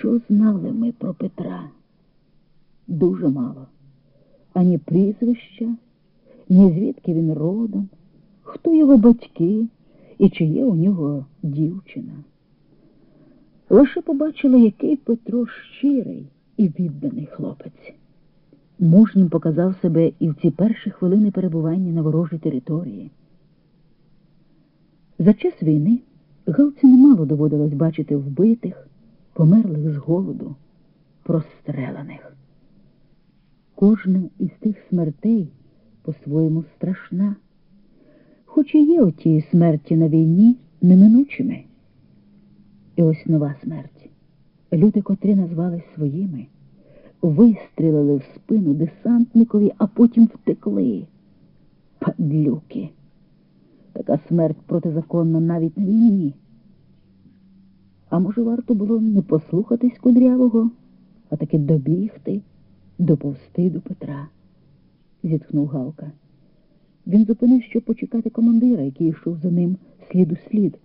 Що знали ми про Петра? Дуже мало. Ані прізвища, ні звідки він родом, хто його батьки і чи є у нього дівчина. Лише побачили, який Петро щирий і відданий хлопець. Мужнім показав себе і в ці перші хвилини перебування на ворожій території. За час війни Галці немало доводилось бачити вбитих, померлих з голоду, прострелених. Кожна із тих смертей по-своєму страшна, хоч і є оті смерті на війні неминучими. І ось нова смерть. Люди, котрі назвались своїми, вистрілили в спину десантникові, а потім втекли. Падлюки. Така смерть протизаконна навіть на війні. А може, варто було не послухатись кудрявого, а таки добігти, доповсти до Петра, зітхнув Галка. Він зупинив, щоб почекати командира, який йшов за ним слід у слід.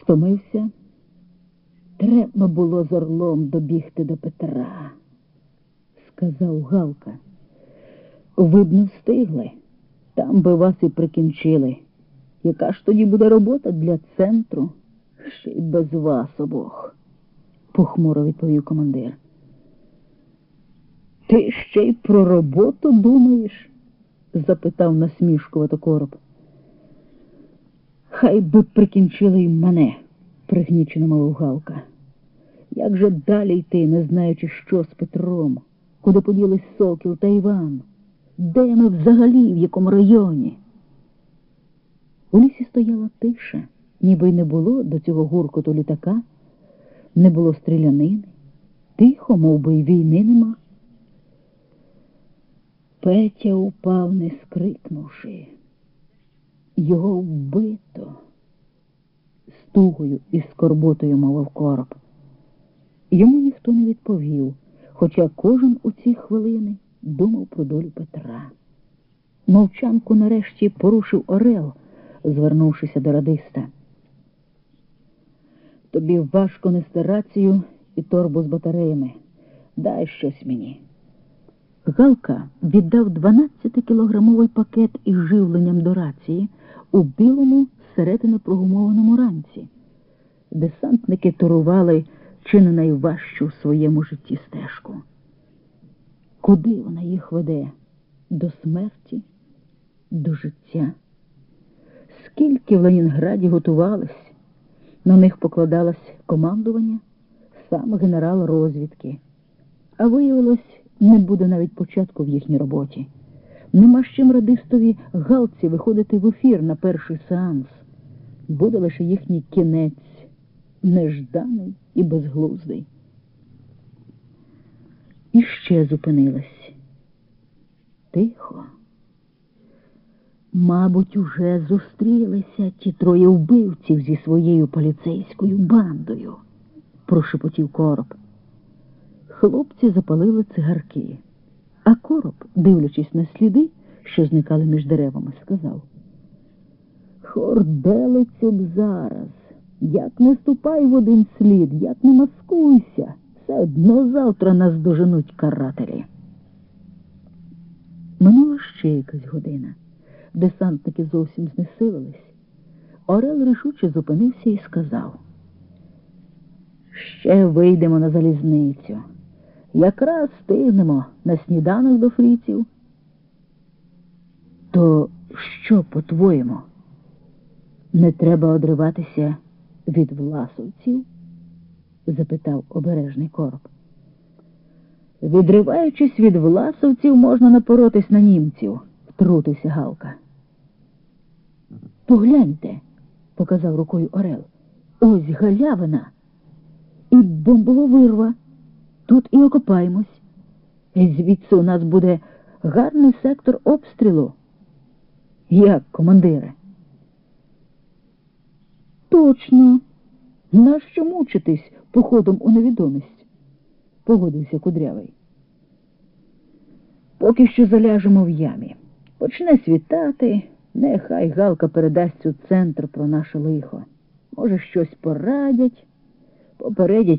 Стомився. Треба було з орлом добігти до Петра, сказав Галка. Ви б не встигли. Там би вас і прикінчили. Яка ж тоді буде робота для центру? Ще й без вас обох, похмуро відповів командир. Ти ще й про роботу думаєш? запитав насмішкувато короб. Хай би прикінчили й мене, пригнічено мовив Галка. Як же далі йти, не знаючи, що з Петром, куди поділись Сокіл та Іван? Де ми взагалі, в якому районі? У лісі стояла тиша, ніби й не було до цього гуркоту літака, не було стрілянини, тихо, мов би, й війни нема. Петя упав, не скрикнувши. Його вбито, стугою і скорботою мовив короб. Йому ніхто не відповів, хоча кожен у ці хвилини думав про долю Петра. Мовчанку нарешті порушив Орел, звернувшися до радиста. Тобі важко нести рацію і торбу з батареями. Дай щось мені. Галка віддав 12-кілограмовий пакет із живленням до рації у білому середини прогумованому ранці. Десантники турували чи не найважчу в своєму житті стежку. Куди вона їх веде? До смерті, до життя? Скільки в Ленінграді готувались, на них покладалось командування, сам генерал розвідки, а виявилось, не буде навіть початку в їхній роботі. Нема з чим радистові галці виходити в ефір на перший сеанс. Буде лише їхній кінець, нежданий і безглуздий. І ще зупинилась. Тихо. Мабуть, уже зустрілися ті троє вбивців зі своєю поліцейською бандою, прошепотів короб. Хлопці запалили цигарки, а короб, дивлячись на сліди, що зникали між деревами, сказав Хорделицю б зараз, як не ступай в один слід, як не маскуйся, все одно завтра нас доженуть карателі. Минула ще якась година. Десантники зовсім знесилились. Орел рішуче зупинився і сказав Ще вийдемо на залізницю. Якраз стигнемо на сніданок до фріців. То що, по-твоєму? Не треба одриватися від власовців? запитав обережний короб. Відриваючись від власовців, можна напоротись на німців, втрутився Галка. Погляньте, показав рукою Орел. Ось галявина і бомбова вирва. Тут і окопаємось. Звідси у нас буде гарний сектор обстрілу. Як, командире? Точно. Нащо мучитись походом у невідомість? Погодився кудрявий. Поки що заляжемо в ямі. Почне світати, нехай Галка передасть у центр про наше лихо. Може, щось порадять. Попередіть